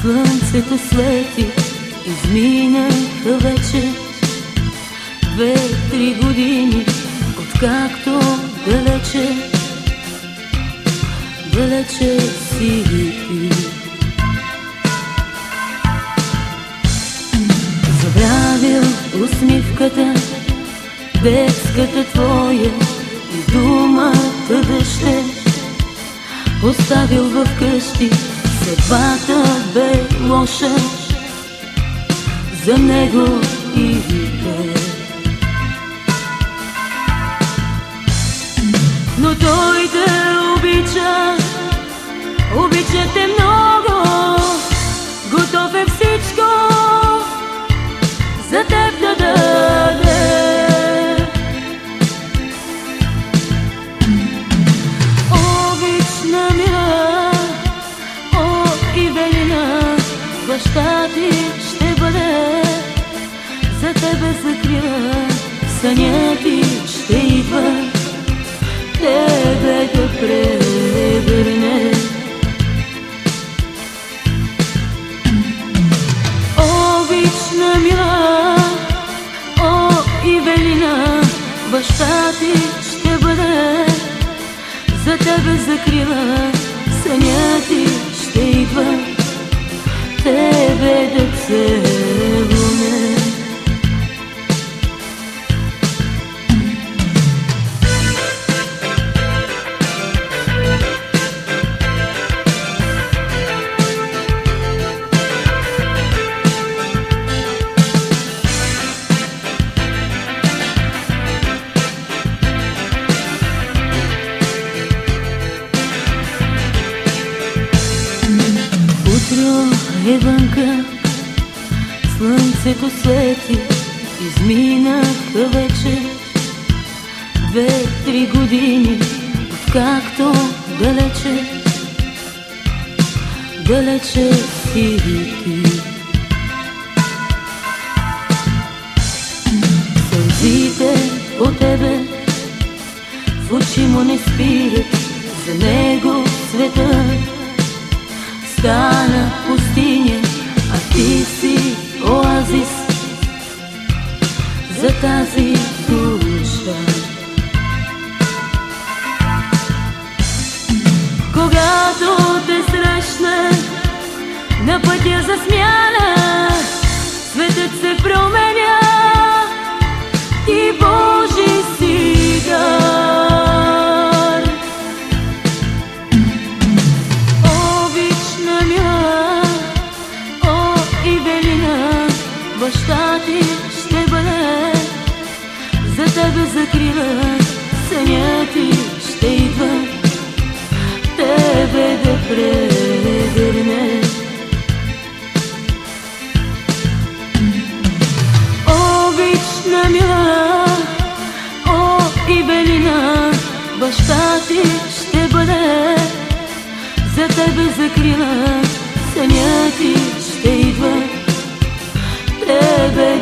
Слънцето свети, изминаха вече. Две-три години, откакто далече. Далече си. Забравил усмивката, детската твоя И думата дъще Оставил в къщи Съдбата бе лоша за него и те. Ти ще идва, тебе да превърне. О, вечна мила, о, Ивелина, баща ти ще бъде. За тебе закрила, съня Утро е вънка, слънцето свети, изминаха вече две-три години, откакто далече, далече си ти. Сълзите по тебе в очи му не спират, за него светът стана пустиня, а ти си оазис за тази баща ти ще бъде. За тебе закрила, съня ти ще идва, тебе